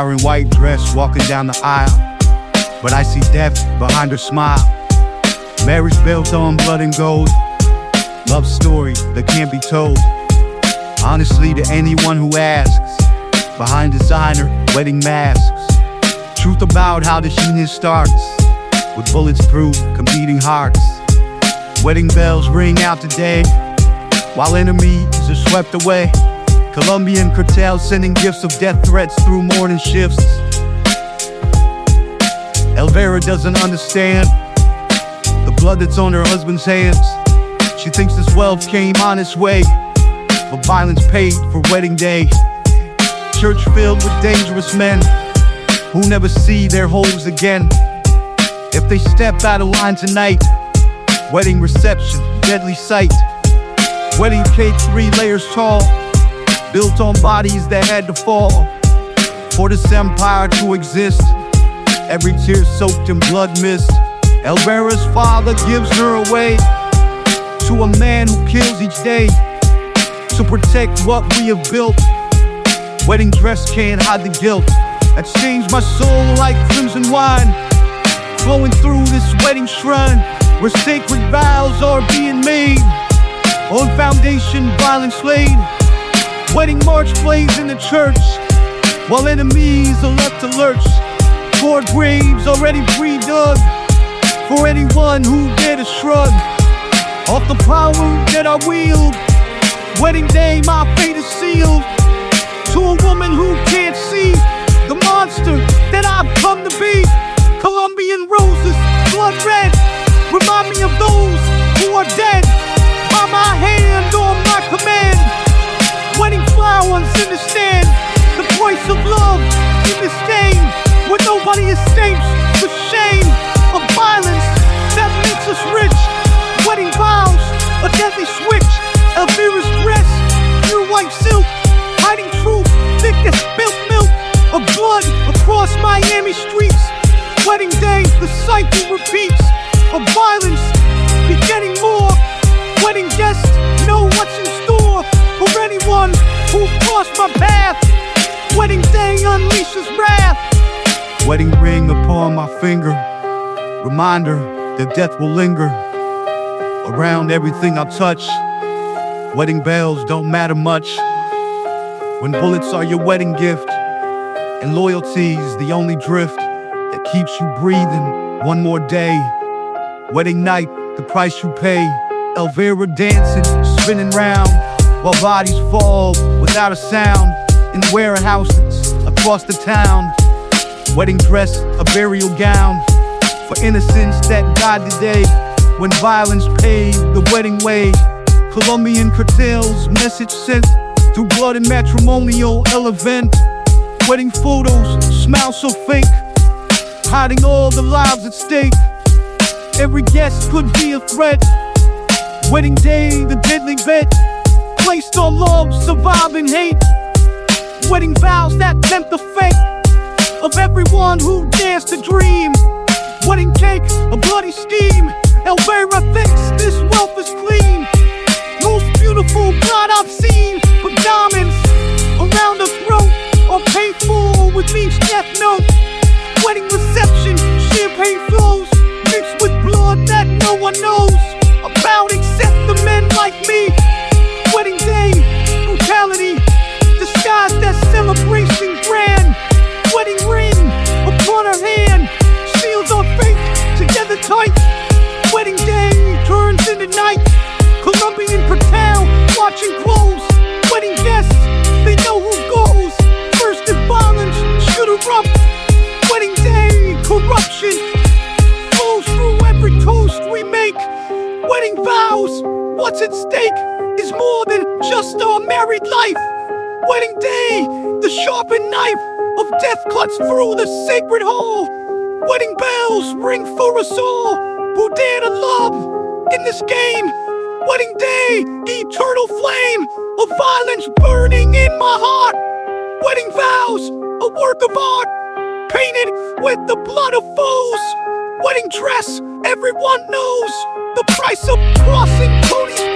inspiring white dress walking down the aisle. But I see death behind her smile. Marriage built on blood and gold. Love story that can't be told. Honestly, to anyone who asks, behind designer wedding masks, truth about how the sheen starts with bullets through competing hearts. Wedding bells ring out today while enemies are swept away. Colombian cartels sending gifts of death threats through morning shifts. Elvira doesn't understand the blood that's on her husband's hands. She thinks this wealth came on its way, but violence paid for wedding day. Church filled with dangerous men who never see their homes again. If they step out of line tonight, wedding reception, deadly sight. Wedding cake three layers tall, built on bodies that had to fall. For this empire to exist, every tear soaked in blood mist. Elvira's father gives her away to a man who kills each day to protect what we have built. Wedding dress can't hide the guilt that stains my soul like crimson wine, flowing through this wedding shrine where sacred vows are being made. On foundation, violence laid. Wedding march plays in the church while enemies are left to lurch toward graves already pre-dug for anyone who dare to shrug off the power that I wield. Wedding day, my fate is sealed to a woman who can't see the monster that I've come to be. My path. Wedding day unleashes wrath. Wedding ring upon my finger. Reminder that death will linger around everything I touch. Wedding bells don't matter much when bullets are your wedding gift, and loyalty's the only drift that keeps you breathing one more day. Wedding night, the price you pay. Elvira dancing, spinning round while bodies fall without a sound in warehouses across the town. Wedding dress, a burial gown for innocence that died today when violence paved the wedding way. Colombian cartels, message sent through blood and matrimonial event. Wedding photos, smile so fake, hiding all the lives at stake. Every guest could be a threat. Wedding day, the deadly bet, placed on love, surviving hate. Wedding vows that tempt the fate of everyone who dares to dream. Wedding cake, a bloody steam. Elvira thinks this wealth is clean. Most beautiful bride I've seen, but diamonds around her throat are paid for with each death note. What's at stake is more than just our married life. Wedding day, the sharpened knife of death cuts through the sacred hall. Wedding bells ring for us all who dare to love in this game. Wedding day, eternal flame of violence burning in my heart. Wedding vows, a work of art, painted with the blood of foes. Wedding dress, everyone knows the price of crossing Path.